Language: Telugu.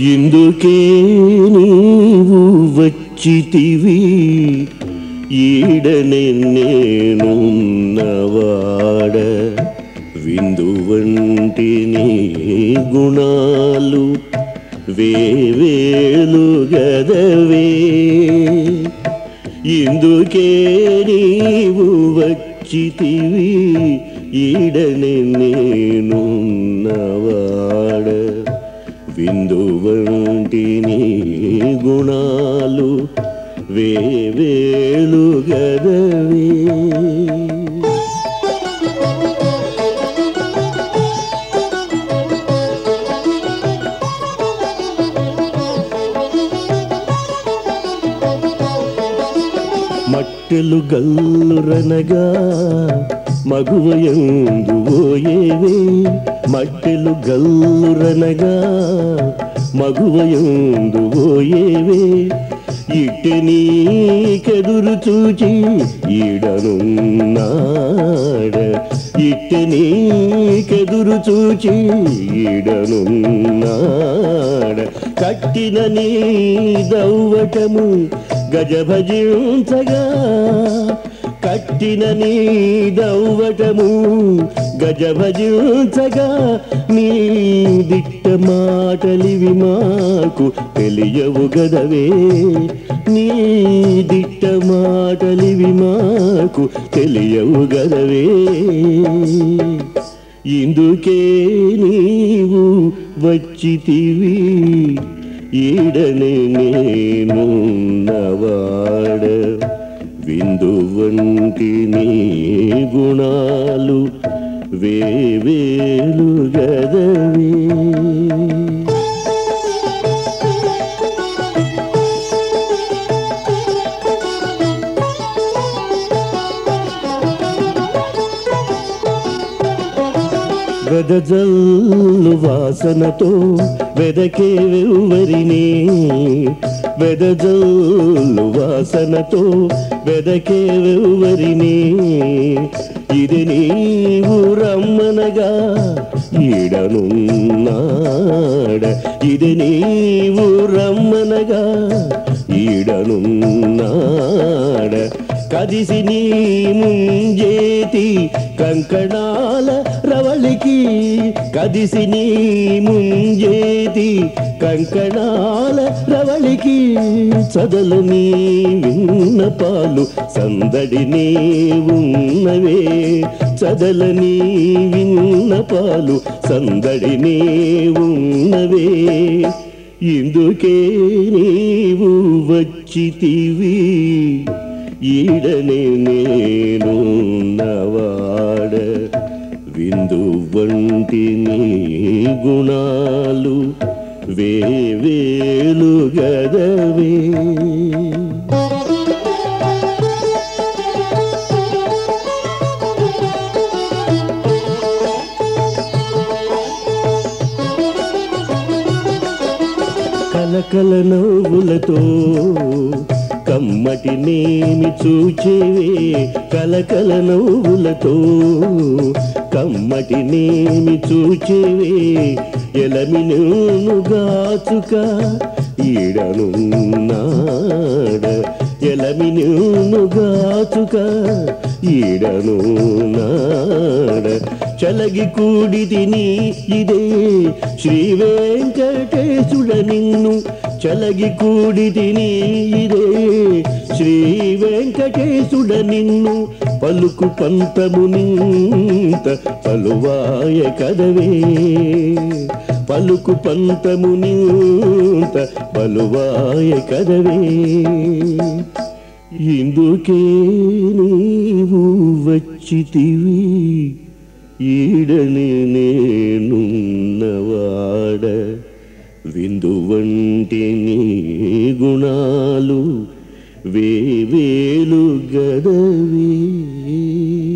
ఇందుకే నీవు వచ్చితివి ఈడనే నేనున్నవాడ విందు వంటి నీ గుణాలు వేవేలు గదవే ఇందుకే నీవు వచ్చితివి ఈడనే నేనున్నవాడ విందు నీ గుణాలు వేవేలు గదవే మట్టెలు గల్లురనగా మగువయందు ఓయేవే. మట్టెలు గల్లురనగా మగువయందు ఓయేవే. ఇట్టె నీకెదురు చూచి ఈడనున్నాడ. ఇట్టె నీకెదురు చూచి ఈడనున్నాడ. కట్టిన నీ దౌవటము గజభజించగా కట్టిన నీ దౌవటము గజభజించగా నీ దిట్ట మాటలివి మాకు తెలియవు గదవే. నీ దిట్ట మాటలివి మాకు తెలియవు గదవే. ఇందుకే నీవు వచ్చితివి ఈడనే నేను నవాడ విందు వంటి నీ గుణాలు వేవేలు గదవే. వెదజల్లు వాసనతో వెదకే వెవ్వరినే వెదజల్లు వాసనతో వెదకే ఇది నీవు రమ్మనగా ఈడనున్నాడ. ఇది నీవు రమ్మనగా ఈడనున్నాడ. కదిసి నీ ముంజేతి కంకణాల కదిసి నీ ముంజేతి కంకణాల రవళికి చదలు నీ విన్నపాలు సందడి నీ ఉన్నవే. చదల నీ విన్నపాలు సందడి నీ ఉన్నవే. ఇందుకే నీవు వచ్చితివి. ఈడనే నేను విందు వంటి నీ గుణాలు వేవేలు గదవే. కలకల నవ్వులతో కమ్మటి నేమి చూచేవే కలకల నవ్వులతో. కమ్మటి నేమి చూచేవే ఎలమి నూను గాచుక ఈడనున్నాడ. ఎలమి నూను గాచుక ఈడనున్నాడ. చలగి కూడి తిని ఇదే శ్రీ వెంకటేశుడ నిన్ను చలగి కూడిదిని ఇదే శ్రీ వెంకటేశుడ నిన్ను పలుకు పంతము నింత పలువాయ కదవే. పలుకు పంతము నింత పలువాయ కదవే. ఇందుకే నీవు వచ్చితివి. ఈడని విందు నీ గుణాలు వేవేలు గదవే.